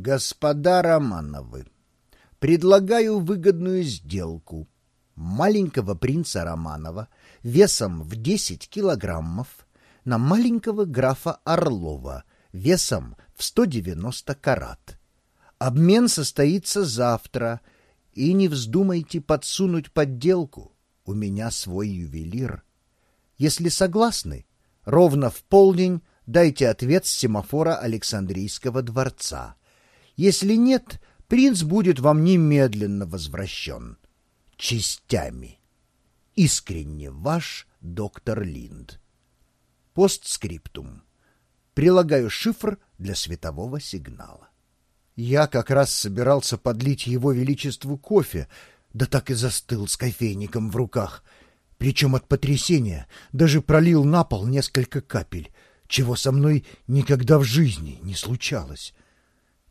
Господа Романовы, предлагаю выгодную сделку. Маленького принца Романова весом в 10 килограммов на маленького графа Орлова весом в 190 карат. Обмен состоится завтра, и не вздумайте подсунуть подделку. У меня свой ювелир. Если согласны, ровно в полдень дайте ответ с семафора Александрийского дворца. Если нет, принц будет вам немедленно возвращен. Частями. Искренне ваш доктор Линд. Постскриптум. Прилагаю шифр для светового сигнала. Я как раз собирался подлить его величеству кофе, да так и застыл с кофейником в руках. Причем от потрясения даже пролил на пол несколько капель, чего со мной никогда в жизни не случалось.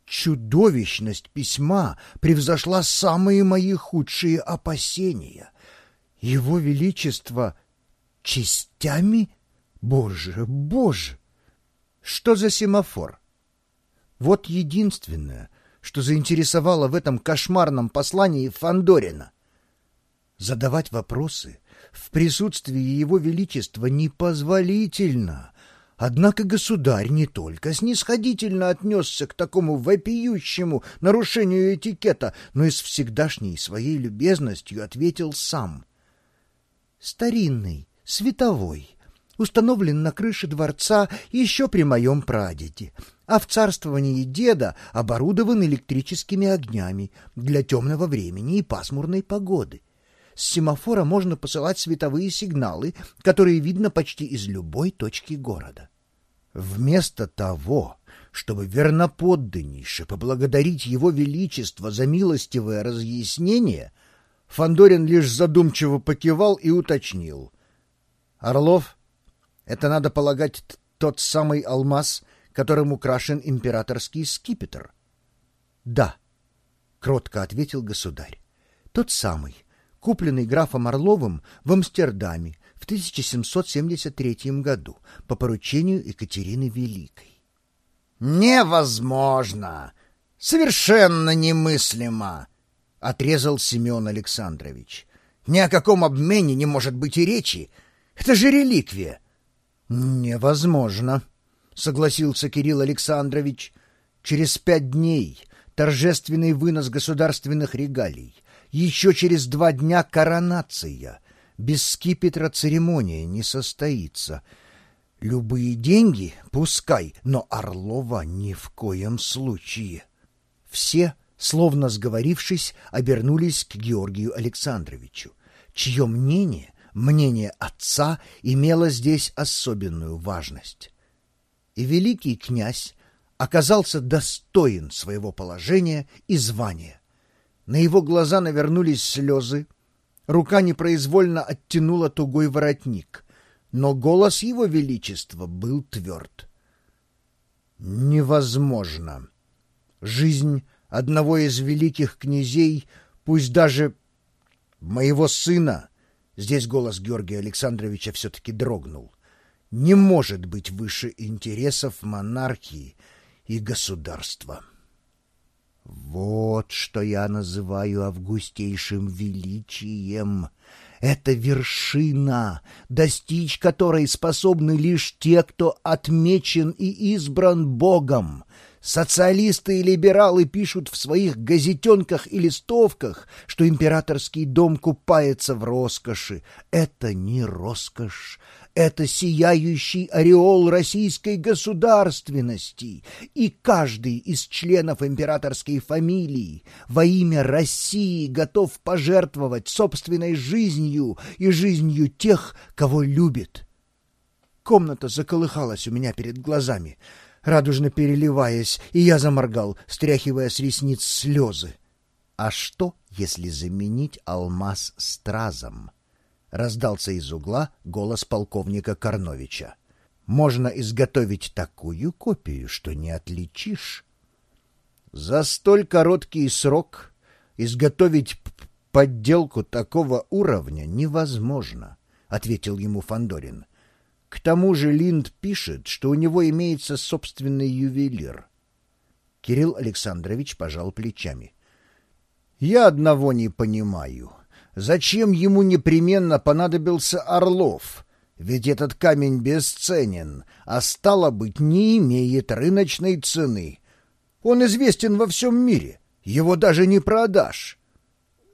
Чудовищность письма превзошла самые мои худшие опасения. Его Величество частями? Боже, боже! Что за семафор? Вот единственное, что заинтересовало в этом кошмарном послании Фандорина. Задавать вопросы в присутствии Его Величества непозволительно — Однако государь не только снисходительно отнесся к такому вопиющему нарушению этикета, но и с всегдашней своей любезностью ответил сам. «Старинный, световой, установлен на крыше дворца еще при моем прадеде, а в царствовании деда оборудован электрическими огнями для темного времени и пасмурной погоды. С семафора можно посылать световые сигналы, которые видно почти из любой точки города. Вместо того, чтобы верноподданнейше поблагодарить его величество за милостивое разъяснение, Фандорин лишь задумчиво покивал и уточнил. «Орлов, это, надо полагать, тот самый алмаз, которым украшен императорский скипетр?» «Да», — кротко ответил государь, — «тот самый, купленный графом Орловым в Амстердаме в 1773 году по поручению Екатерины Великой. «Невозможно! Совершенно немыслимо!» — отрезал Семен Александрович. «Ни о каком обмене не может быть и речи. Это же реликвия!» «Невозможно!» — согласился Кирилл Александрович. «Через пять дней торжественный вынос государственных регалий, еще через два дня коронация. Без скипетра церемония не состоится. Любые деньги пускай, но Орлова ни в коем случае. Все, словно сговорившись, обернулись к Георгию Александровичу, чье мнение, мнение отца, имело здесь особенную важность. И великий князь оказался достоин своего положения и звания. На его глаза навернулись слезы, рука непроизвольно оттянула тугой воротник, но голос его величества был тверд. «Невозможно. Жизнь одного из великих князей, пусть даже моего сына, здесь голос Георгия Александровича все-таки дрогнул, не может быть выше интересов монархии и государства». Вот что я называю августейшим величием. Это вершина, достичь которой способны лишь те, кто отмечен и избран Богом. Социалисты и либералы пишут в своих газетенках и листовках, что императорский дом купается в роскоши. Это не роскошь, это сияющий ореол российской государственности, и каждый из членов императорской фамилии во имя России готов пожертвовать собственной жизнью и жизнью тех, кого любит. Комната заколыхалась у меня перед глазами, радужно переливаясь, и я заморгал, стряхивая с ресниц слезы. А что, если заменить алмаз стразом? — раздался из угла голос полковника Корновича. «Можно изготовить такую копию, что не отличишь». «За столь короткий срок изготовить подделку такого уровня невозможно», — ответил ему Фандорин. «К тому же Линд пишет, что у него имеется собственный ювелир». Кирилл Александрович пожал плечами. «Я одного не понимаю. Зачем ему непременно понадобился Орлов? Ведь этот камень бесценен, а стало быть, не имеет рыночной цены. Он известен во всем мире, его даже не продашь».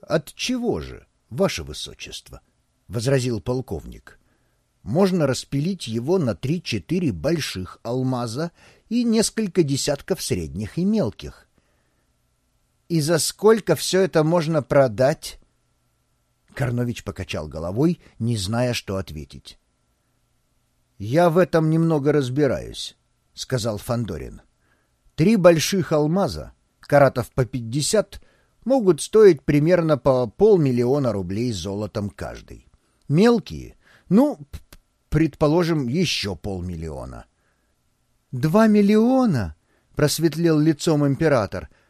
«От чего же, ваше высочество?» — возразил полковник. «Можно распилить его на три-четыре больших алмаза и несколько десятков средних и мелких. «И за сколько все это можно продать?» Корнович покачал головой, не зная, что ответить. «Я в этом немного разбираюсь», — сказал Фандорин. «Три больших алмаза, каратов по пятьдесят, могут стоить примерно по полмиллиона рублей золотом каждый. Мелкие, ну, предположим, еще полмиллиона». «Два миллиона?» — просветлел лицом император —